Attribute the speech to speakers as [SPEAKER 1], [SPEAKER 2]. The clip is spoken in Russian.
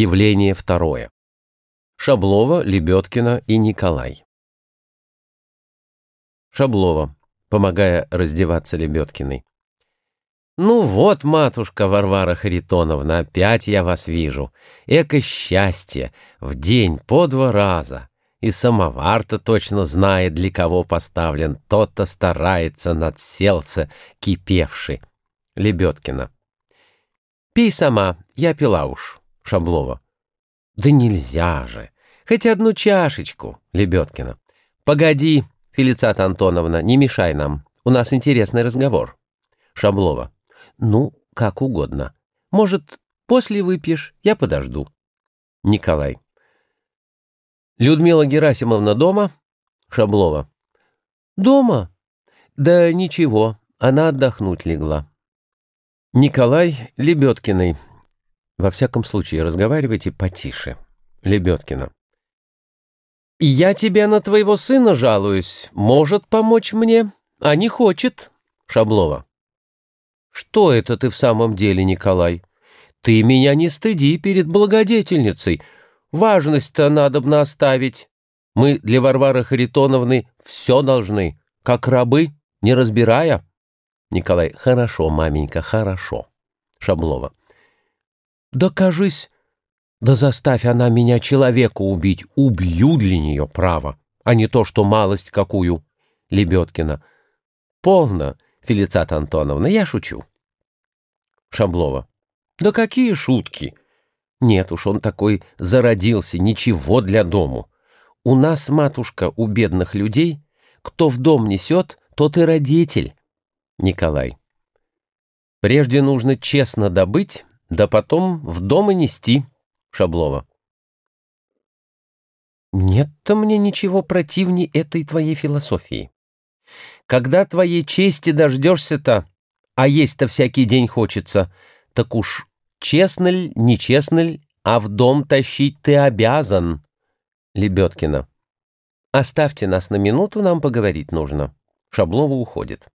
[SPEAKER 1] Явление второе. Шаблова, Лебедкина и Николай. Шаблова, помогая раздеваться Лебедкиной. «Ну вот, матушка Варвара Харитоновна, опять я вас вижу. Эко счастье, в день по два раза. И самовар-то точно знает, для кого поставлен, тот-то старается над селце кипевший». Лебедкина. «Пей сама, я пила уж». Шаблова. «Да нельзя же! Хоть одну чашечку!» Лебедкина. «Погоди, Фелицата Антоновна, не мешай нам. У нас интересный разговор». Шаблова. «Ну, как угодно. Может, после выпьешь, я подожду». Николай. «Людмила Герасимовна дома?» Шаблова. «Дома? Да ничего, она отдохнуть легла». Николай Лебедкиной. Во всяком случае, разговаривайте потише. Лебедкина. «Я тебе на твоего сына жалуюсь. Может помочь мне, а не хочет». Шаблова. «Что это ты в самом деле, Николай? Ты меня не стыди перед благодетельницей. Важность-то надобно оставить. Мы для Варвары Харитоновны все должны, как рабы, не разбирая». Николай. «Хорошо, маменька, хорошо». Шаблова. Да кажись, да заставь она меня человека убить, убью для нее право, а не то, что малость какую. Лебедкина. Полно, Фелицата Антоновна, я шучу. Шаблова. Да какие шутки? Нет уж, он такой зародился, ничего для дому. У нас, матушка, у бедных людей, кто в дом несет, тот и родитель. Николай. Прежде нужно честно добыть, да потом в дом и нести, Шаблова. Нет-то мне ничего противней этой твоей философии. Когда твоей чести дождешься-то, а есть-то всякий день хочется, так уж честно ли, нечестно ли, а в дом тащить ты обязан. Лебедкина. Оставьте нас на минуту, нам поговорить нужно. Шаблова уходит.